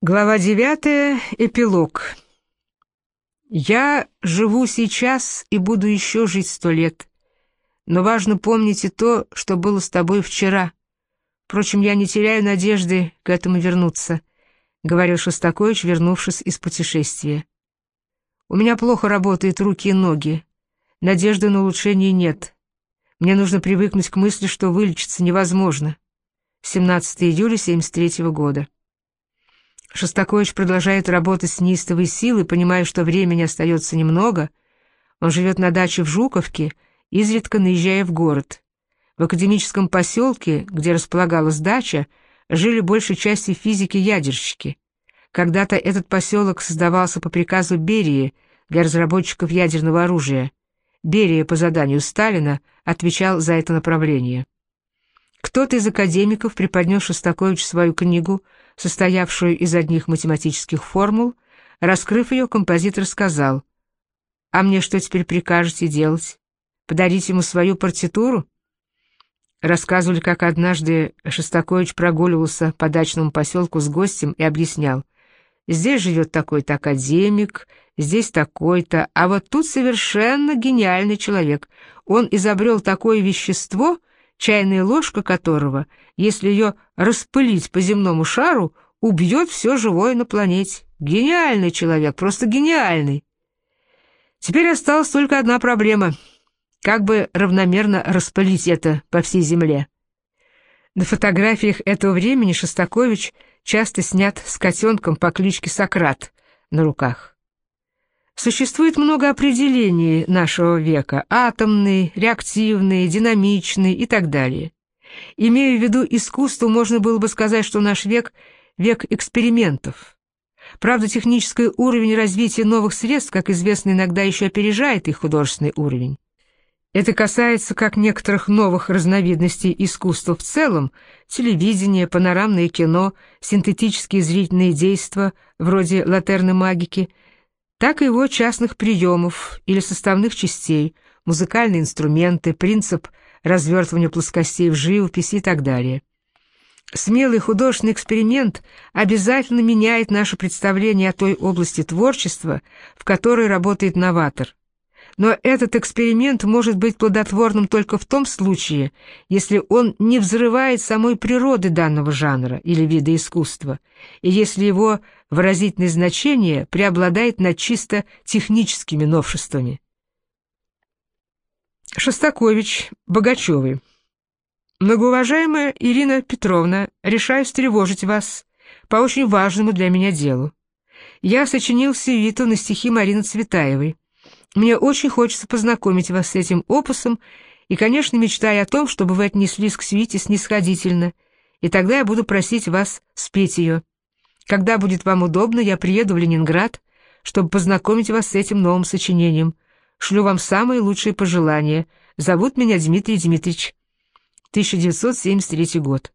Глава девятая. Эпилог. Я живу сейчас и буду еще жить сто лет. Но важно помнить и то, что было с тобой вчера. Впрочем, я не теряю надежды к этому вернуться, — говорил Шостакович, вернувшись из путешествия. У меня плохо работают руки и ноги. Надежды на улучшение нет. Мне нужно привыкнуть к мысли, что вылечиться невозможно. 17 июля 73 года. Шостакович продолжает работать с неистовой силой, понимая, что времени остается немного. Он живет на даче в Жуковке, изредка наезжая в город. В академическом поселке, где располагалась дача, жили большей части физики-ядерщики. Когда-то этот поселок создавался по приказу Берии для разработчиков ядерного оружия. Берия по заданию Сталина отвечал за это направление. Кто-то из академиков преподнес Шостакович свою книгу, состоявшую из одних математических формул, раскрыв ее, композитор сказал, «А мне что теперь прикажете делать? Подарить ему свою партитуру?» Рассказывали, как однажды Шостакович прогуливался по дачному поселку с гостем и объяснял, «Здесь живет такой-то академик, здесь такой-то, а вот тут совершенно гениальный человек. Он изобрел такое вещество, чайная ложка которого, если ее распылить по земному шару, убьет все живое на планете. Гениальный человек, просто гениальный. Теперь осталась только одна проблема. Как бы равномерно распылить это по всей Земле? На фотографиях этого времени Шостакович часто снят с котенком по кличке Сократ на руках. Существует много определений нашего века – атомный, реактивный, динамичный и так далее. Имея в виду искусство, можно было бы сказать, что наш век – век экспериментов. Правда, технический уровень развития новых средств, как известно, иногда еще опережает их художественный уровень. Это касается как некоторых новых разновидностей искусства в целом – телевидение, панорамное кино, синтетические зрительные действия, вроде латерной магики – так и его частных приемов или составных частей, музыкальные инструменты, принцип развертывания плоскостей в живописи и так далее. Смелый художественный эксперимент обязательно меняет наше представление о той области творчества, в которой работает новатор. Но этот эксперимент может быть плодотворным только в том случае, если он не взрывает самой природы данного жанра или вида искусства, и если его выразительное значение преобладает над чисто техническими новшествами. Шостакович, Богачевы. Многоуважаемая Ирина Петровна, решаю встревожить вас по очень важному для меня делу. Я сочинил сюиту на стихи Марины Цветаевой. Мне очень хочется познакомить вас с этим опусом и, конечно, мечтаю о том, чтобы вы отнеслись к свите снисходительно, и тогда я буду просить вас спеть ее. Когда будет вам удобно, я приеду в Ленинград, чтобы познакомить вас с этим новым сочинением. Шлю вам самые лучшие пожелания. Зовут меня Дмитрий Дмитриевич. 1973 год.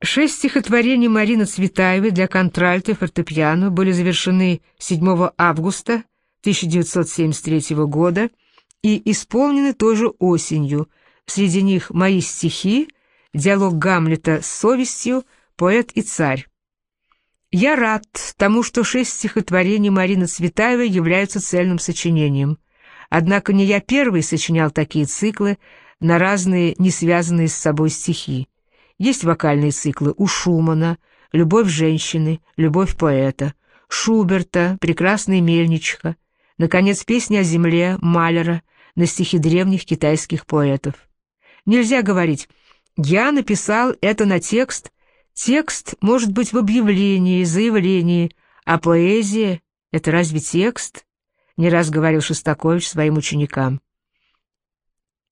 Шесть стихотворений Марины Цветаевой для контральта и фортепиано были завершены 7 августа 1973 года и исполнены тоже осенью. Среди них «Мои стихи», диалог Гамлета с совестью, поэт и царь. Я рад тому, что шесть стихотворений Марины Цветаевой являются цельным сочинением. Однако не я первый сочинял такие циклы на разные, не связанные с собой стихи. Есть вокальные циклы у Шумана, «Любовь женщины», «Любовь поэта», Шуберта, «Прекрасная мельничка», Наконец, песни о земле Малера на стихи древних китайских поэтов. Нельзя говорить «я написал это на текст». Текст может быть в объявлении, заявлении, а поэзия — это разве текст? Не раз говорил Шостакович своим ученикам.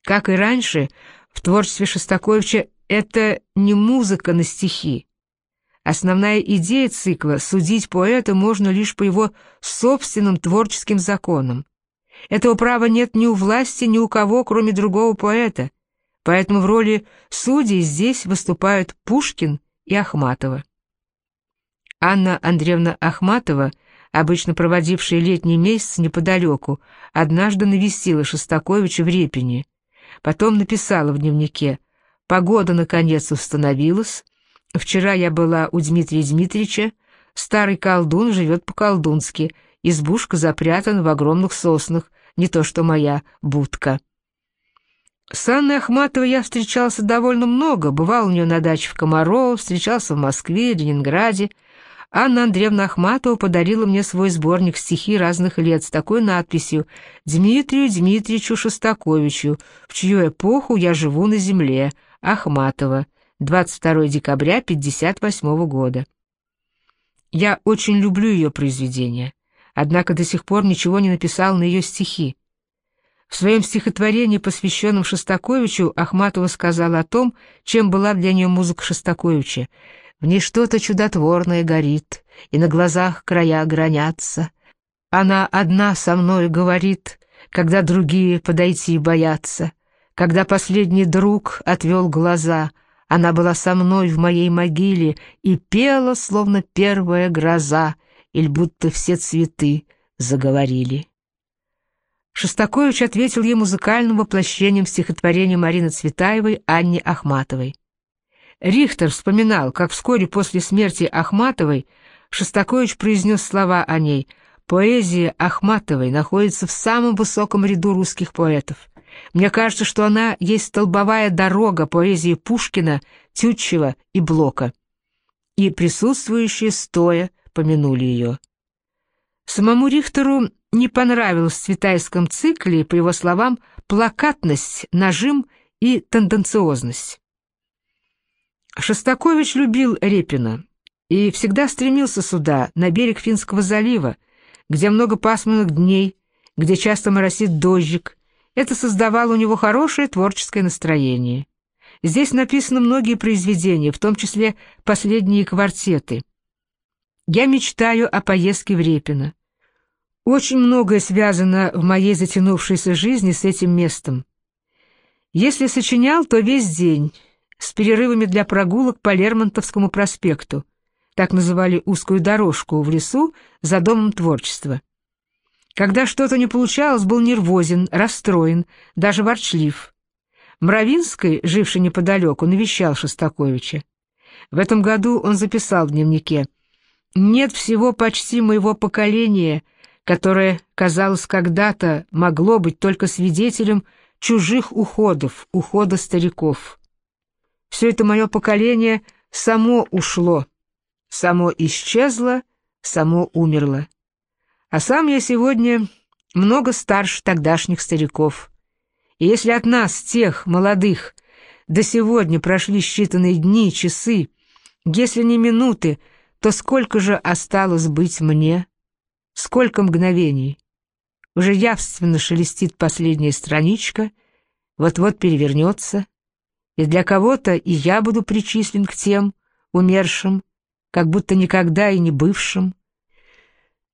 Как и раньше, в творчестве Шостаковича это не музыка на стихи, Основная идея цикла — судить поэта можно лишь по его собственным творческим законам. Этого права нет ни у власти, ни у кого, кроме другого поэта, поэтому в роли судей здесь выступают Пушкин и Ахматова. Анна Андреевна Ахматова, обычно проводившая летний месяц неподалеку, однажды навестила Шостаковича в Репине. Потом написала в дневнике «Погода, наконец, установилась, Вчера я была у Дмитрия Дмитриевича, Старый колдун живет по-колдунски, избушка запрятана в огромных соснах, не то что моя будка. С Анной Ахматовой я встречался довольно много, бывал у нее на даче в Комарово, встречался в Москве, Ленинграде. Анна Андреевна Ахматова подарила мне свой сборник стихи разных лет с такой надписью «Дмитрию Дмитриевичу Шостаковичу, в чью эпоху я живу на земле, Ахматова, 22 декабря 1958 года». Я очень люблю ее произведения, однако до сих пор ничего не написал на ее стихи. В своем стихотворении, посвященном Шостаковичу, Ахматова сказала о том, чем была для нее музыка Шостаковича. «В ней что-то чудотворное горит, и на глазах края гранятся. Она одна со мной говорит, когда другие подойти боятся. Когда последний друг отвел глаза, она была со мной в моей могиле и пела, словно первая гроза, или будто все цветы заговорили». Шостакович ответил ей музыкальным воплощением стихотворения Марины Цветаевой Анне Ахматовой. Рихтер вспоминал, как вскоре после смерти Ахматовой Шостакович произнес слова о ней «Поэзия Ахматовой находится в самом высоком ряду русских поэтов. Мне кажется, что она есть столбовая дорога поэзии Пушкина, Тютчева и Блока». И присутствующие стоя помянули ее. Самому Рихтеру не понравилась в цветайском цикле, по его словам, плакатность, нажим и тенденциозность. Шостакович любил Репина и всегда стремился сюда, на берег Финского залива, где много пасмурных дней, где часто моросит дождик. Это создавало у него хорошее творческое настроение. Здесь написаны многие произведения, в том числе последние квартеты. Я мечтаю о поездке в Репино. Очень многое связано в моей затянувшейся жизни с этим местом. Если сочинял, то весь день, с перерывами для прогулок по Лермонтовскому проспекту, так называли узкую дорожку в лесу за домом творчества. Когда что-то не получалось, был нервозен, расстроен, даже ворчлив. Мравинский, живший неподалеку, навещал Шостаковича. В этом году он записал в дневнике «Нет всего почти моего поколения», которое, казалось, когда-то могло быть только свидетелем чужих уходов, ухода стариков. Все это мое поколение само ушло, само исчезло, само умерло. А сам я сегодня много старше тогдашних стариков. И если от нас, тех молодых, до сегодня прошли считанные дни, часы, если не минуты, то сколько же осталось быть мне? Сколько мгновений! Уже явственно шелестит последняя страничка, вот-вот перевернется, и для кого-то и я буду причислен к тем, умершим, как будто никогда и не бывшим,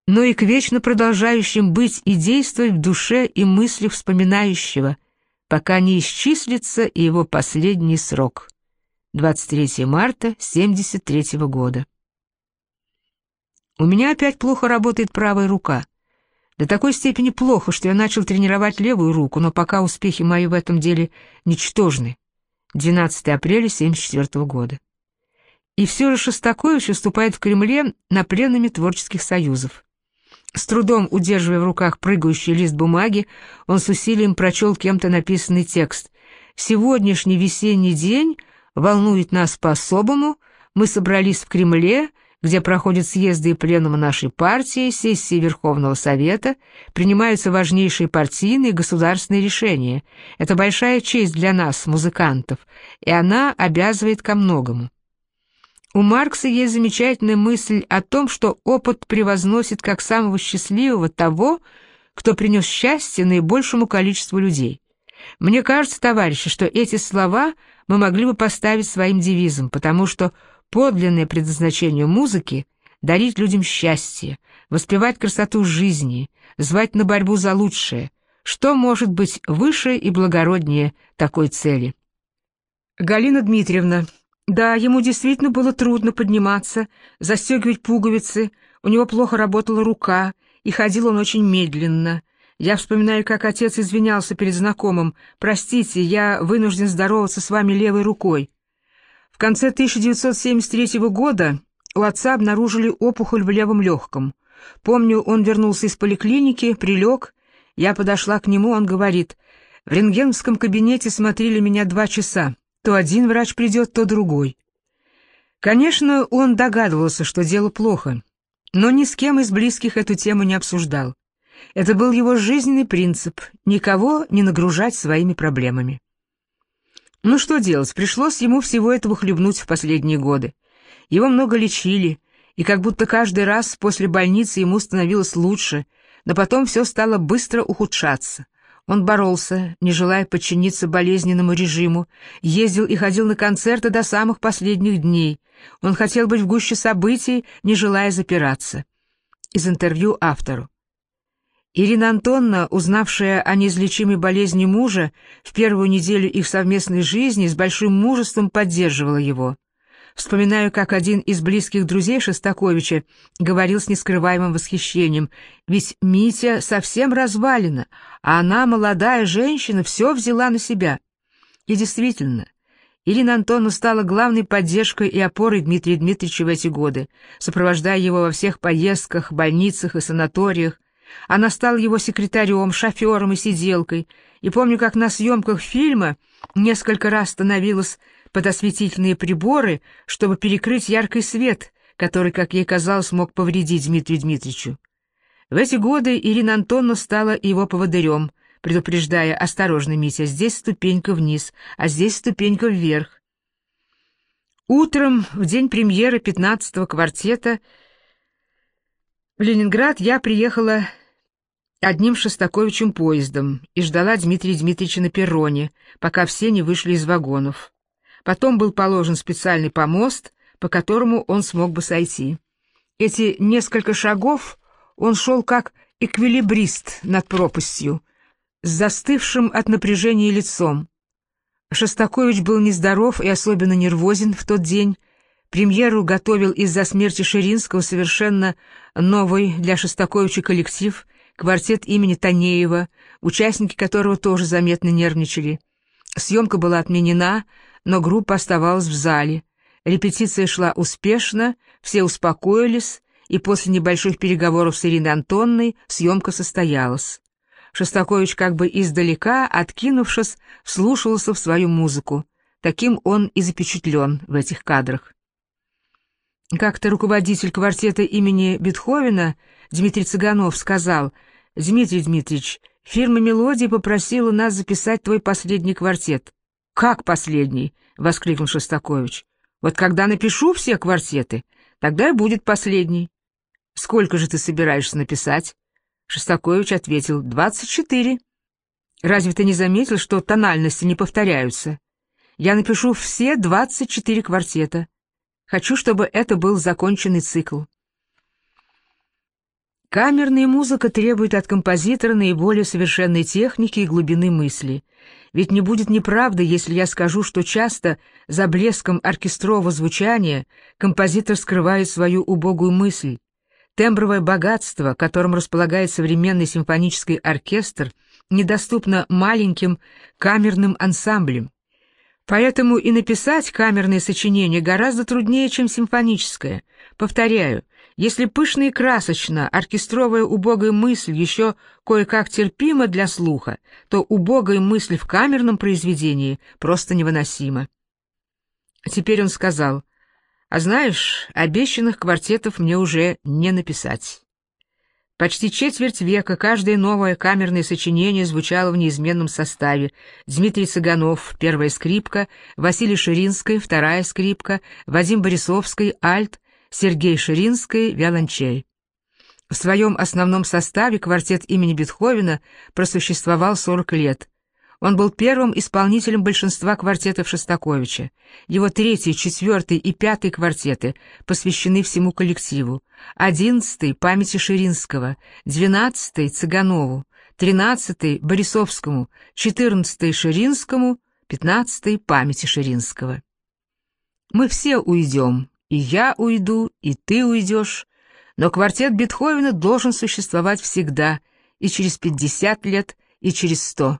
но и к вечно продолжающим быть и действовать в душе и мыслях вспоминающего, пока не исчислится и его последний срок. 23 марта 73 года. У меня опять плохо работает правая рука. До такой степени плохо, что я начал тренировать левую руку, но пока успехи мои в этом деле ничтожны. 12 апреля 1974 года. И все же Шостакович выступает в Кремле на пленуме творческих союзов. С трудом удерживая в руках прыгающий лист бумаги, он с усилием прочел кем-то написанный текст. «Сегодняшний весенний день волнует нас по-особому. Мы собрались в Кремле, где проходят съезды и пленумы нашей партии, сессии Верховного Совета, принимаются важнейшие партийные и государственные решения. Это большая честь для нас, музыкантов, и она обязывает ко многому. У Маркса есть замечательная мысль о том, что опыт превозносит как самого счастливого того, кто принес счастье наибольшему количеству людей. Мне кажется, товарищи, что эти слова мы могли бы поставить своим девизом, потому что Подлинное предназначение музыки — дарить людям счастье, воспевать красоту жизни, звать на борьбу за лучшее. Что может быть выше и благороднее такой цели? Галина Дмитриевна. Да, ему действительно было трудно подниматься, застегивать пуговицы, у него плохо работала рука, и ходил он очень медленно. Я вспоминаю, как отец извинялся перед знакомым. «Простите, я вынужден здороваться с вами левой рукой». В конце 1973 года у отца обнаружили опухоль в левом легком. Помню, он вернулся из поликлиники, прилег. Я подошла к нему, он говорит, «В рентгеновском кабинете смотрели меня два часа. То один врач придет, то другой». Конечно, он догадывался, что дело плохо, но ни с кем из близких эту тему не обсуждал. Это был его жизненный принцип — никого не нагружать своими проблемами. Ну что делать, пришлось ему всего этого хлебнуть в последние годы. Его много лечили, и как будто каждый раз после больницы ему становилось лучше, но потом все стало быстро ухудшаться. Он боролся, не желая подчиниться болезненному режиму, ездил и ходил на концерты до самых последних дней. Он хотел быть в гуще событий, не желая запираться. Из интервью автору. Ирина Антонна, узнавшая о неизлечимой болезни мужа, в первую неделю их совместной жизни с большим мужеством поддерживала его. Вспоминаю, как один из близких друзей Шостаковича говорил с нескрываемым восхищением, ведь Митя совсем развалина, а она, молодая женщина, все взяла на себя. И действительно, Ирина Антоновна стала главной поддержкой и опорой Дмитрия Дмитриевича в эти годы, сопровождая его во всех поездках, больницах и санаториях, она стала его секретарем, шофером и сиделкой, и помню, как на съемках фильма несколько раз становилась под осветительные приборы, чтобы перекрыть яркий свет, который, как ей казалось, мог повредить Дмитрию Дмитриевичу. В эти годы Ирина Антоновна стала его поводырем, предупреждая «Осторожно, Митя, здесь ступенька вниз, а здесь ступенька вверх». Утром, в день премьеры 15-го квартета, в Ленинград я приехала одним Шостаковичем поездом и ждала Дмитрия Дмитриевича на перроне, пока все не вышли из вагонов. Потом был положен специальный помост, по которому он смог бы сойти. Эти несколько шагов он шел как эквилибрист над пропастью, с застывшим от напряжения лицом. Шостакович был нездоров и особенно нервозен в тот день. Премьеру готовил из-за смерти Ширинского совершенно новый для Шостаковича коллектив — квартет имени Танеева, участники которого тоже заметно нервничали. Съемка была отменена, но группа оставалась в зале. Репетиция шла успешно, все успокоились, и после небольших переговоров с Ириной Антонной съемка состоялась. Шостакович как бы издалека, откинувшись, вслушивался в свою музыку. Таким он и запечатлен в этих кадрах. Как-то руководитель квартета имени Бетховена Дмитрий Цыганов сказал — «Дмитрий Дмитриевич, фирма «Мелодия» попросила нас записать твой последний квартет». «Как последний?» — воскликнул Шостакович. «Вот когда напишу все квартеты, тогда и будет последний». «Сколько же ты собираешься написать?» Шостакович ответил, «Двадцать четыре». «Разве ты не заметил, что тональности не повторяются? Я напишу все двадцать четыре квартета. Хочу, чтобы это был законченный цикл». Камерная музыка требует от композитора наиболее совершенной техники и глубины мысли. Ведь не будет неправды, если я скажу, что часто за блеском оркестрового звучания композитор скрывает свою убогую мысль. Тембровое богатство, которым располагает современный симфонический оркестр, недоступно маленьким камерным ансамблям. Поэтому и написать камерное сочинение гораздо труднее, чем симфоническое. Повторяю, если пышно и красочно оркестровая убогая мысль еще кое-как терпима для слуха, то убогая мысль в камерном произведении просто невыносима. Теперь он сказал, «А знаешь, обещанных квартетов мне уже не написать». Почти четверть века каждое новое камерное сочинение звучало в неизменном составе. Дмитрий Цыганов — первая скрипка, Василий Ширинский — вторая скрипка, Вадим Борисовский — альт, Сергей Ширинский, виолончель. В своем основном составе квартет имени Бетховена просуществовал 40 лет. Он был первым исполнителем большинства квартетов Шостаковича. Его третий, четвертый и пятый квартеты посвящены всему коллективу. Одиннадцатый — памяти Ширинского, двенадцатый — Цыганову, тринадцатый — Борисовскому, четырнадцатый — Ширинскому, пятнадцатый — памяти Ширинского. Мы все уйдем, и я уйду, и ты уйдешь, но квартет Бетховена должен существовать всегда, и через пятьдесят лет, и через сто.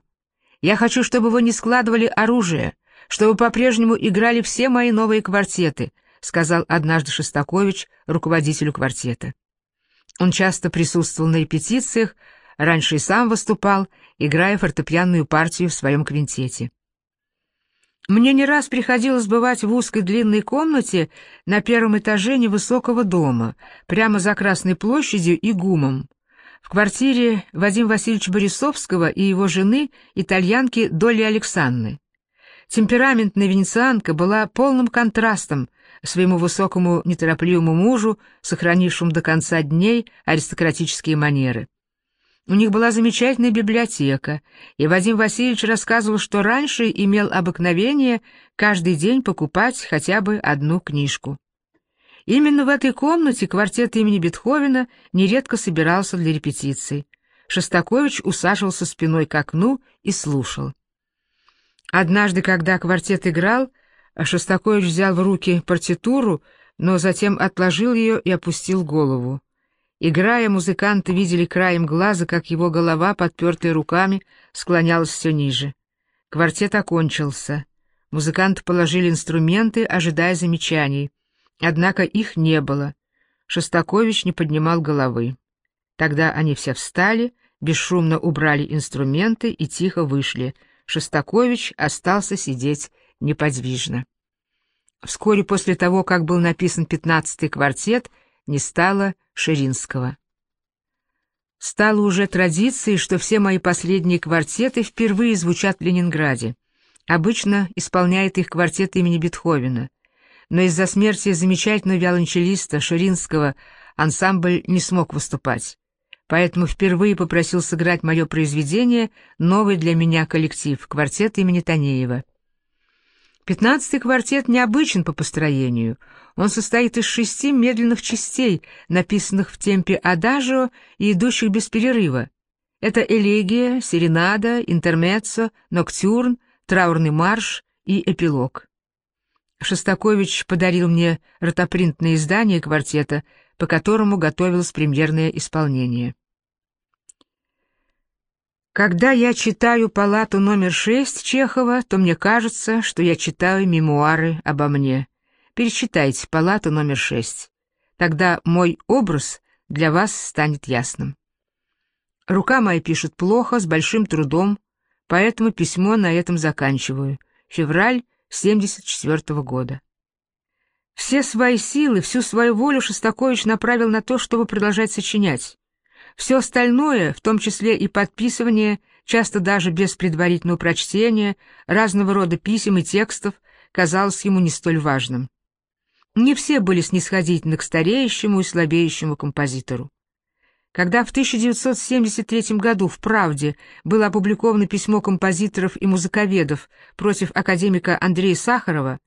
Я хочу, чтобы вы не складывали оружие, чтобы по-прежнему играли все мои новые квартеты, сказал однажды Шостакович руководителю квартета. Он часто присутствовал на репетициях, раньше и сам выступал, играя фортепианную партию в своем квинтете. Мне не раз приходилось бывать в узкой длинной комнате на первом этаже невысокого дома, прямо за Красной площадью и ГУМом, в квартире Вадима Васильевича Борисовского и его жены, итальянки Долли Александры. Темпераментная венецианка была полным контрастом своему высокому неторопливому мужу, сохранившему до конца дней аристократические манеры. У них была замечательная библиотека, и Вадим Васильевич рассказывал, что раньше имел обыкновение каждый день покупать хотя бы одну книжку. Именно в этой комнате квартет имени Бетховена нередко собирался для репетиций. Шостакович усаживался спиной к окну и слушал. Однажды, когда квартет играл, Шостакович взял в руки партитуру, но затем отложил ее и опустил голову. Играя, музыканты видели краем глаза, как его голова, подпертая руками, склонялась все ниже. Квартет окончился. Музыканты положили инструменты, ожидая замечаний. Однако их не было. Шостакович не поднимал головы. Тогда они все встали, бесшумно убрали инструменты и тихо вышли — Шостакович остался сидеть неподвижно. Вскоре после того, как был написан пятнадцатый квартет, не стало Ширинского. Стало уже традицией, что все мои последние квартеты впервые звучат в Ленинграде. Обычно исполняет их квартет имени Бетховена. Но из-за смерти замечательного виолончелиста Ширинского ансамбль не смог выступать поэтому впервые попросил сыграть мое произведение новый для меня коллектив, квартет имени Танеева. Пятнадцатый квартет необычен по построению. Он состоит из шести медленных частей, написанных в темпе адажио и идущих без перерыва. Это элегия, серенада, интермеццо, ноктюрн, траурный марш и эпилог. Шостакович подарил мне ротопринтное издание квартета — по которому готовилось премьерное исполнение. Когда я читаю «Палату номер шесть» Чехова, то мне кажется, что я читаю мемуары обо мне. Перечитайте «Палату номер шесть». Тогда мой образ для вас станет ясным. Рука моя пишет плохо, с большим трудом, поэтому письмо на этом заканчиваю. Февраль 74 -го года. Все свои силы, всю свою волю Шостакович направил на то, чтобы продолжать сочинять. Все остальное, в том числе и подписывание, часто даже без предварительного прочтения, разного рода писем и текстов, казалось ему не столь важным. Не все были снисходительны к стареющему и слабеющему композитору. Когда в 1973 году в «Правде» было опубликовано письмо композиторов и музыковедов против академика Андрея Сахарова,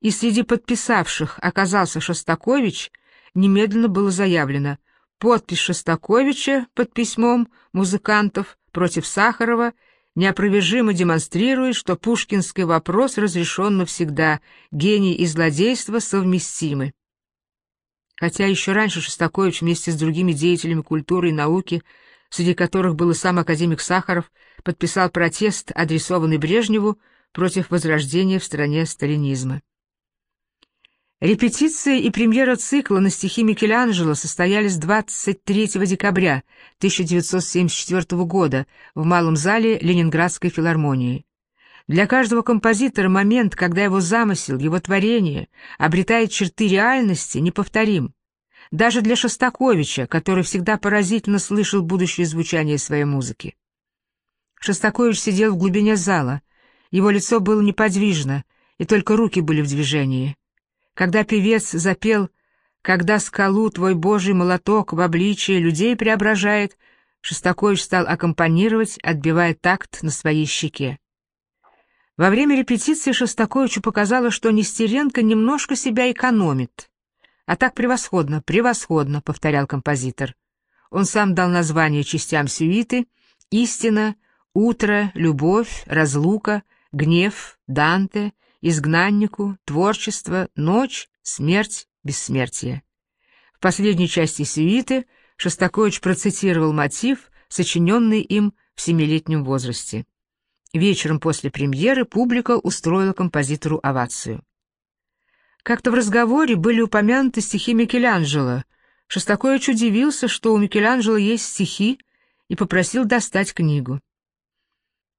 и среди подписавших оказался Шостакович, немедленно было заявлено подпись Шостаковича под письмом музыкантов против Сахарова неопровержимо демонстрирует, что пушкинский вопрос разрешен навсегда, гений и злодейство совместимы. Хотя еще раньше Шостакович вместе с другими деятелями культуры и науки, среди которых был и сам академик Сахаров, подписал протест, адресованный Брежневу против возрождения в стране сталинизма. Репетиции и премьера цикла на стихи Микеланджело состоялись 23 декабря 1974 года в Малом зале Ленинградской филармонии. Для каждого композитора момент, когда его замысел, его творение обретает черты реальности, неповторим. Даже для Шостаковича, который всегда поразительно слышал будущее звучание своей музыки. Шостакович сидел в глубине зала, его лицо было неподвижно, и только руки были в движении. Когда певец запел «Когда скалу твой божий молоток в обличие людей преображает», Шостакович стал аккомпанировать, отбивая такт на своей щеке. Во время репетиции Шостаковичу показалось, что Нестеренко немножко себя экономит. «А так превосходно, превосходно», — повторял композитор. Он сам дал название частям сюиты «Истина», «Утро», «Любовь», «Разлука», «Гнев», «Данте», изгнаннику, творчество, ночь, смерть, бессмертие. В последней части сюиты Шостакович процитировал мотив, сочиненный им в семилетнем возрасте. Вечером после премьеры публика устроила композитору овацию. Как-то в разговоре были упомянуты стихи Микеланджело. Шостакович удивился, что у Микеланджело есть стихи, и попросил достать книгу.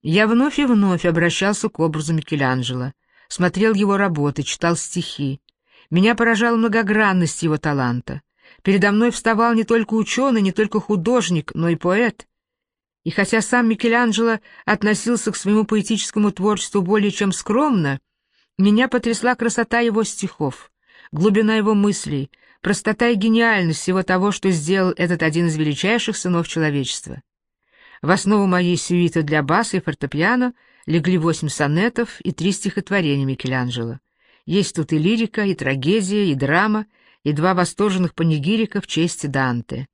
Я вновь и вновь обращался к образу Микеланджело, смотрел его работы, читал стихи. Меня поражала многогранность его таланта. Передо мной вставал не только ученый, не только художник, но и поэт. И хотя сам Микеланджело относился к своему поэтическому творчеству более чем скромно, меня потрясла красота его стихов, глубина его мыслей, простота и гениальность всего того, что сделал этот один из величайших сынов человечества. В основу моей сюиты для баса и фортепиано легли восемь сонетов и три стихотворения Микеланджело. Есть тут и лирика, и трагедия, и драма, и два восторженных панигирика в честь Данте.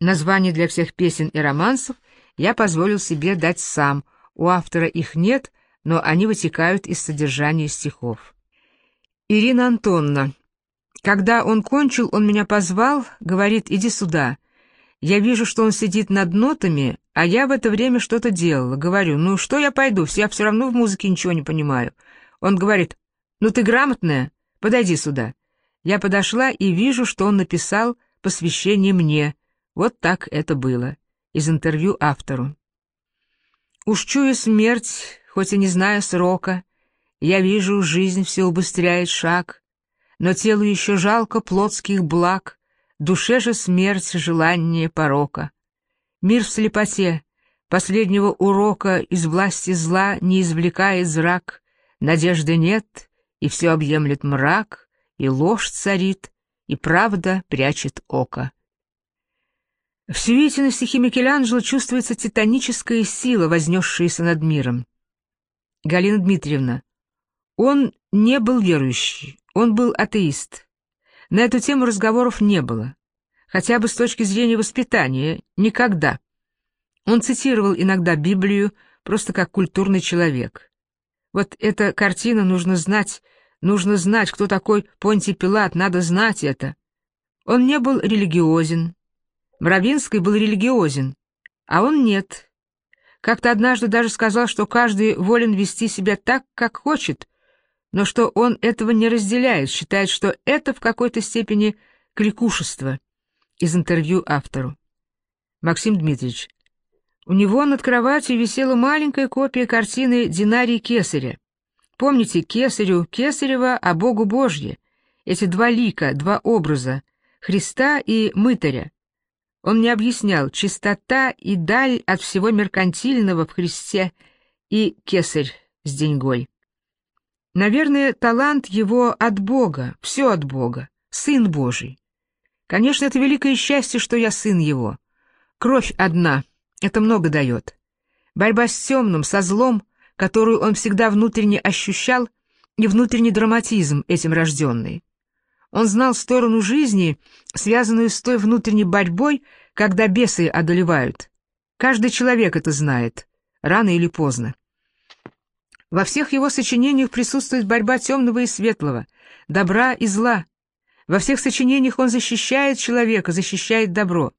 Названия для всех песен и романсов я позволил себе дать сам, у автора их нет, но они вытекают из содержания стихов. Ирина Антонна. Когда он кончил, он меня позвал, говорит, иди сюда. Я вижу, что он сидит над нотами, а я в это время что-то делала. Говорю, ну что я пойду, я все равно в музыке ничего не понимаю. Он говорит, ну ты грамотная, подойди сюда. Я подошла и вижу, что он написал посвящение мне. Вот так это было. Из интервью автору. Уж чую смерть, хоть и не знаю срока, я вижу, жизнь все убыстряет шаг, но телу еще жалко плотских благ, душе же смерть желание порока. Мир в слепоте, последнего урока из власти зла не извлекает зрак, надежды нет, и все объемлет мрак, и ложь царит, и правда прячет око. В сюите на стихи Микеланджело чувствуется титаническая сила, вознесшаяся над миром. Галина Дмитриевна, он не был верующий, он был атеист. На эту тему разговоров не было, хотя бы с точки зрения воспитания, никогда. Он цитировал иногда Библию просто как культурный человек. Вот эта картина нужно знать, нужно знать, кто такой Понтий Пилат, надо знать это. Он не был религиозен, Мравинский был религиозен, а он нет. Как-то однажды даже сказал, что каждый волен вести себя так, как хочет, но что он этого не разделяет, считает, что это в какой-то степени кликушество. Из интервью автору. Максим Дмитриевич. У него над кроватью висела маленькая копия картины Динарии Кесаря. Помните Кесарю Кесарева, а Богу Божье? Эти два лика, два образа, Христа и Мытаря. Он не объяснял чистота и даль от всего меркантильного в Христе и кесарь с деньгой. Наверное, талант его от Бога, все от Бога, сын Божий. Конечно, это великое счастье, что я сын его. Кровь одна, это много дает. Борьба с темным, со злом, которую он всегда внутренне ощущал, и внутренний драматизм этим рожденный. Он знал сторону жизни, связанную с той внутренней борьбой, когда бесы одолевают. Каждый человек это знает, рано или поздно. Во всех его сочинениях присутствует борьба темного и светлого, добра и зла. Во всех сочинениях он защищает человека, защищает добро.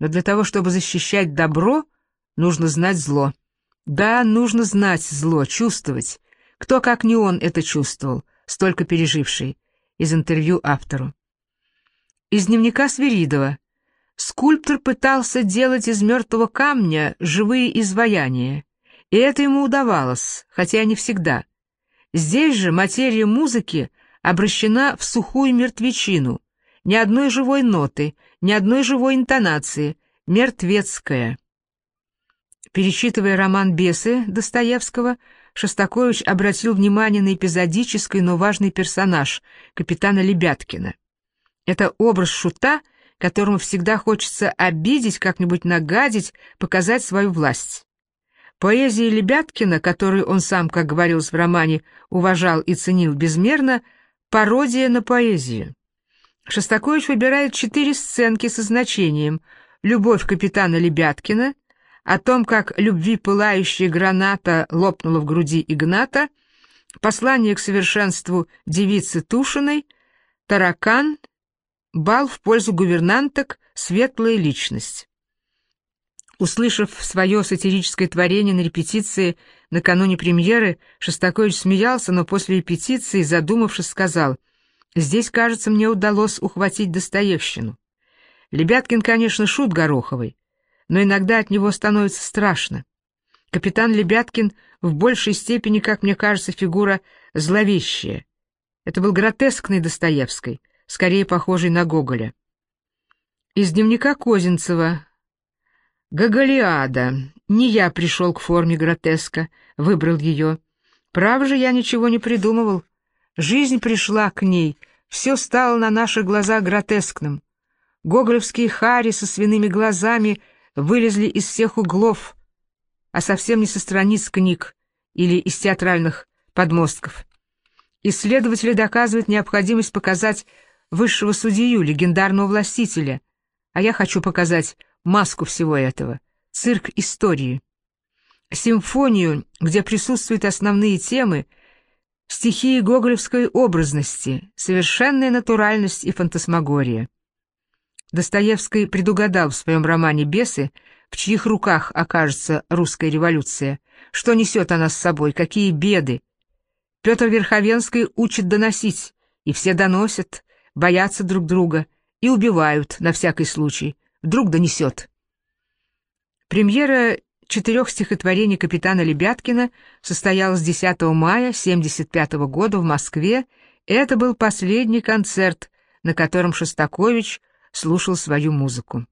Но для того, чтобы защищать добро, нужно знать зло. Да, нужно знать зло, чувствовать. Кто, как не он, это чувствовал, столько переживший из интервью автору. Из дневника Свиридова. Скульптор пытался делать из мертвого камня живые изваяния, и это ему удавалось, хотя не всегда. Здесь же материя музыки обращена в сухую мертвечину, ни одной живой ноты, ни одной живой интонации, мертвецкая. Перечитывая роман «Бесы» Достоевского, Шостакович обратил внимание на эпизодический, но важный персонаж, капитана Лебяткина. Это образ шута, которому всегда хочется обидеть, как-нибудь нагадить, показать свою власть. Поэзия Лебяткина, которую он сам, как говорилось в романе, уважал и ценил безмерно, пародия на поэзию. Шостакович выбирает четыре сценки со значением «Любовь капитана Лебяткина», о том, как любви пылающая граната лопнула в груди Игната, послание к совершенству девицы Тушиной, таракан, бал в пользу гувернанток, светлая личность. Услышав свое сатирическое творение на репетиции накануне премьеры, Шостакович смеялся, но после репетиции, задумавшись, сказал, Здесь, кажется, мне удалось ухватить Достоевщину. Лебяткин, конечно, шут Гороховый, но иногда от него становится страшно. Капитан Лебяткин в большей степени, как мне кажется, фигура зловещая. Это был гротескный Достоевский, скорее похожий на Гоголя. Из дневника Козинцева. Гоголиада. Не я пришел к форме гротеска, выбрал ее. Право же я ничего не придумывал. Жизнь пришла к ней, все стало на наших глазах гротескным. Гоголевские хари со свиными глазами вылезли из всех углов, а совсем не со страниц книг или из театральных подмостков. Исследователи доказывают необходимость показать высшего судью, легендарного властителя, а я хочу показать маску всего этого, цирк истории. Симфонию, где присутствуют основные темы, стихии гоголевской образности, совершенная натуральность и фантасмагория. Достоевский предугадал в своем романе «Бесы», в чьих руках окажется русская революция, что несет она с собой, какие беды. Петр Верховенский учит доносить, и все доносят, боятся друг друга и убивают на всякий случай, вдруг донесет. Премьера четырех стихотворений капитана Лебяткина состоялась 10 мая 1975 года в Москве, это был последний концерт, на котором Шостакович слушал свою музыку.